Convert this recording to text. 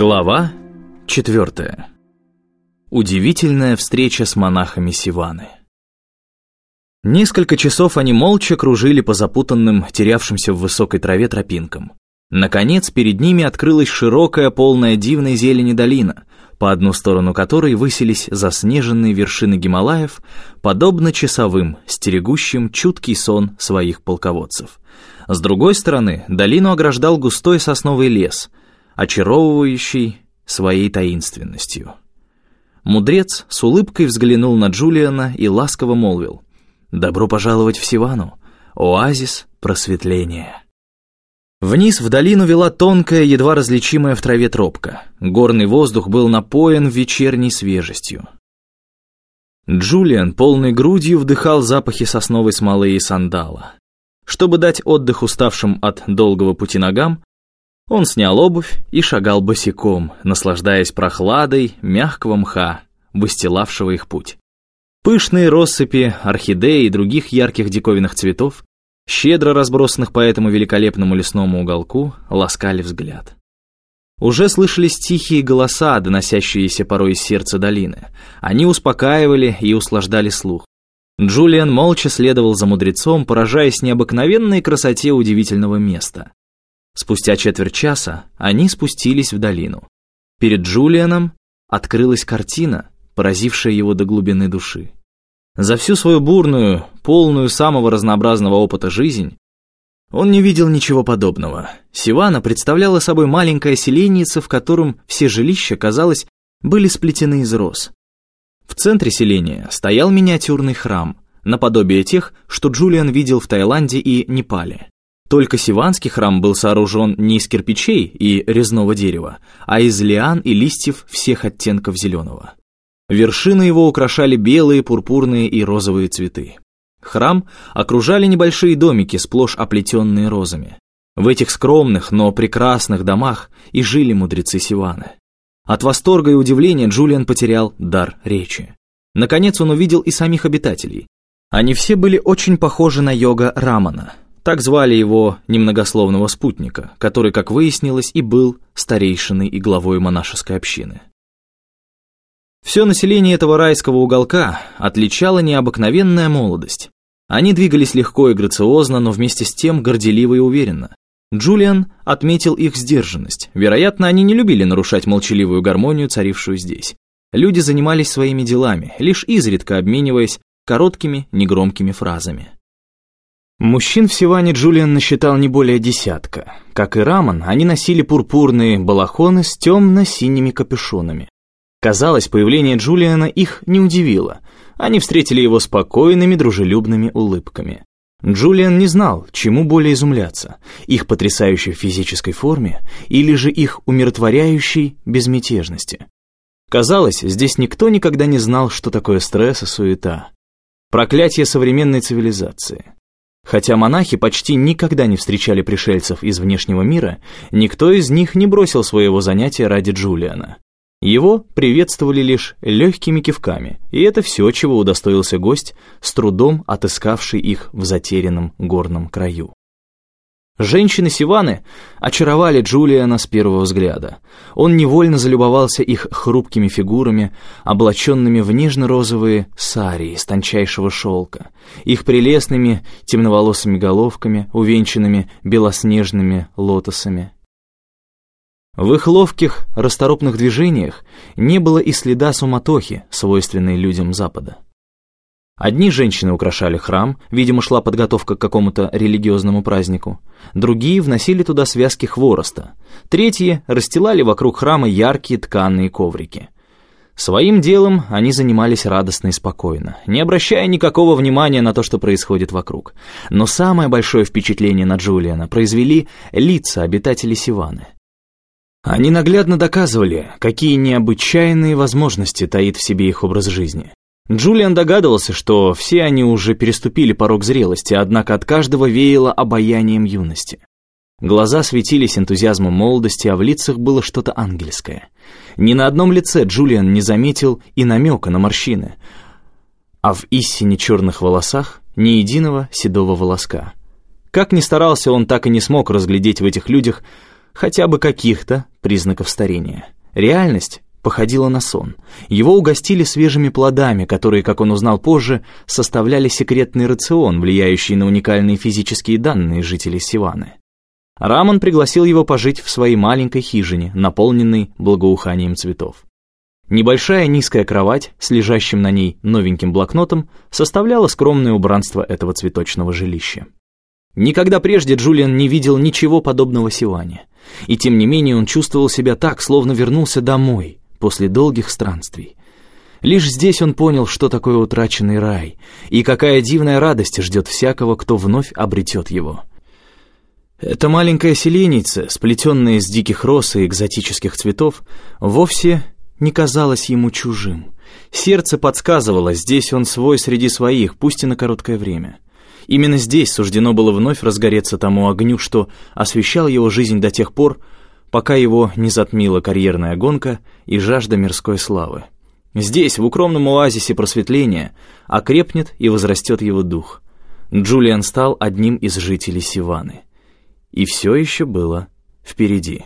Глава четвертая. Удивительная встреча с монахами Сиваны. Несколько часов они молча кружили по запутанным, терявшимся в высокой траве тропинкам. Наконец, перед ними открылась широкая, полная дивной зелени долина, по одну сторону которой высились заснеженные вершины Гималаев, подобно часовым, стерегущим чуткий сон своих полководцев. С другой стороны, долину ограждал густой сосновый лес — очаровывающий своей таинственностью. Мудрец с улыбкой взглянул на Джулиана и ласково молвил «Добро пожаловать в Сивану, оазис просветления». Вниз в долину вела тонкая, едва различимая в траве тропка. Горный воздух был напоен вечерней свежестью. Джулиан полной грудью вдыхал запахи сосновой смолы и сандала. Чтобы дать отдых уставшим от долгого пути ногам, он снял обувь и шагал босиком, наслаждаясь прохладой мягкого мха, выстилавшего их путь. Пышные россыпи, орхидеи и других ярких диковинных цветов, щедро разбросанных по этому великолепному лесному уголку, ласкали взгляд. Уже слышались тихие голоса, доносящиеся порой из сердца долины. Они успокаивали и услаждали слух. Джулиан молча следовал за мудрецом, поражаясь необыкновенной красоте удивительного места. Спустя четверть часа они спустились в долину. Перед Джулианом открылась картина, поразившая его до глубины души. За всю свою бурную, полную самого разнообразного опыта жизнь, он не видел ничего подобного. Сивана представляла собой маленькое селенице, в котором все жилища, казалось, были сплетены из роз. В центре селения стоял миниатюрный храм, наподобие тех, что Джулиан видел в Таиланде и Непале. Только Сиванский храм был сооружен не из кирпичей и резного дерева, а из лиан и листьев всех оттенков зеленого. Вершины его украшали белые, пурпурные и розовые цветы. Храм окружали небольшие домики, сплошь оплетенные розами. В этих скромных, но прекрасных домах и жили мудрецы Сиваны. От восторга и удивления Джулиан потерял дар речи. Наконец он увидел и самих обитателей. Они все были очень похожи на йога Рамана, так звали его немногословного спутника, который, как выяснилось, и был старейшиной и главой монашеской общины. Все население этого райского уголка отличала необыкновенная молодость. Они двигались легко и грациозно, но вместе с тем горделиво и уверенно. Джулиан отметил их сдержанность. Вероятно, они не любили нарушать молчаливую гармонию, царившую здесь. Люди занимались своими делами, лишь изредка обмениваясь короткими, негромкими фразами. Мужчин в Сиване Джулиан насчитал не более десятка. Как и Раман, они носили пурпурные балахоны с темно-синими капюшонами. Казалось, появление Джулиана их не удивило. Они встретили его спокойными, дружелюбными улыбками. Джулиан не знал, чему более изумляться, их потрясающей физической форме или же их умиротворяющей безмятежности. Казалось, здесь никто никогда не знал, что такое стресс и суета. Проклятие современной цивилизации. Хотя монахи почти никогда не встречали пришельцев из внешнего мира, никто из них не бросил своего занятия ради Джулиана. Его приветствовали лишь легкими кивками, и это все, чего удостоился гость, с трудом отыскавший их в затерянном горном краю. Женщины Сиваны очаровали Джулиана с первого взгляда. Он невольно залюбовался их хрупкими фигурами, облаченными в нежно-розовые сарии из тончайшего шелка, их прелестными темноволосыми головками, увенчанными белоснежными лотосами. В их ловких, расторопных движениях не было и следа суматохи, свойственной людям Запада. Одни женщины украшали храм, видимо, шла подготовка к какому-то религиозному празднику. Другие вносили туда связки хвороста. Третьи расстилали вокруг храма яркие тканые коврики. Своим делом они занимались радостно и спокойно, не обращая никакого внимания на то, что происходит вокруг. Но самое большое впечатление на Джулиана произвели лица обитателей Сиваны. Они наглядно доказывали, какие необычайные возможности таит в себе их образ жизни. Джулиан догадывался, что все они уже переступили порог зрелости, однако от каждого веяло обаянием юности. Глаза светились энтузиазмом молодости, а в лицах было что-то ангельское. Ни на одном лице Джулиан не заметил и намека на морщины, а в истине черных волосах ни единого седого волоска. Как ни старался, он так и не смог разглядеть в этих людях хотя бы каких-то признаков старения. Реальность походила на сон. Его угостили свежими плодами, которые, как он узнал позже, составляли секретный рацион, влияющий на уникальные физические данные жителей Сиваны. Рамон пригласил его пожить в своей маленькой хижине, наполненной благоуханием цветов. Небольшая низкая кровать с лежащим на ней новеньким блокнотом составляла скромное убранство этого цветочного жилища. Никогда прежде Джулиан не видел ничего подобного Сиване, и тем не менее он чувствовал себя так, словно вернулся домой, после долгих странствий. Лишь здесь он понял, что такое утраченный рай, и какая дивная радость ждет всякого, кто вновь обретет его. Эта маленькая селеница, сплетенная из диких роз и экзотических цветов, вовсе не казалась ему чужим. Сердце подсказывало, здесь он свой среди своих, пусть и на короткое время. Именно здесь суждено было вновь разгореться тому огню, что освещал его жизнь до тех пор, пока его не затмила карьерная гонка и жажда мирской славы. Здесь, в укромном оазисе просветления, окрепнет и возрастет его дух. Джулиан стал одним из жителей Сиваны. И все еще было впереди.